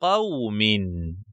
قوم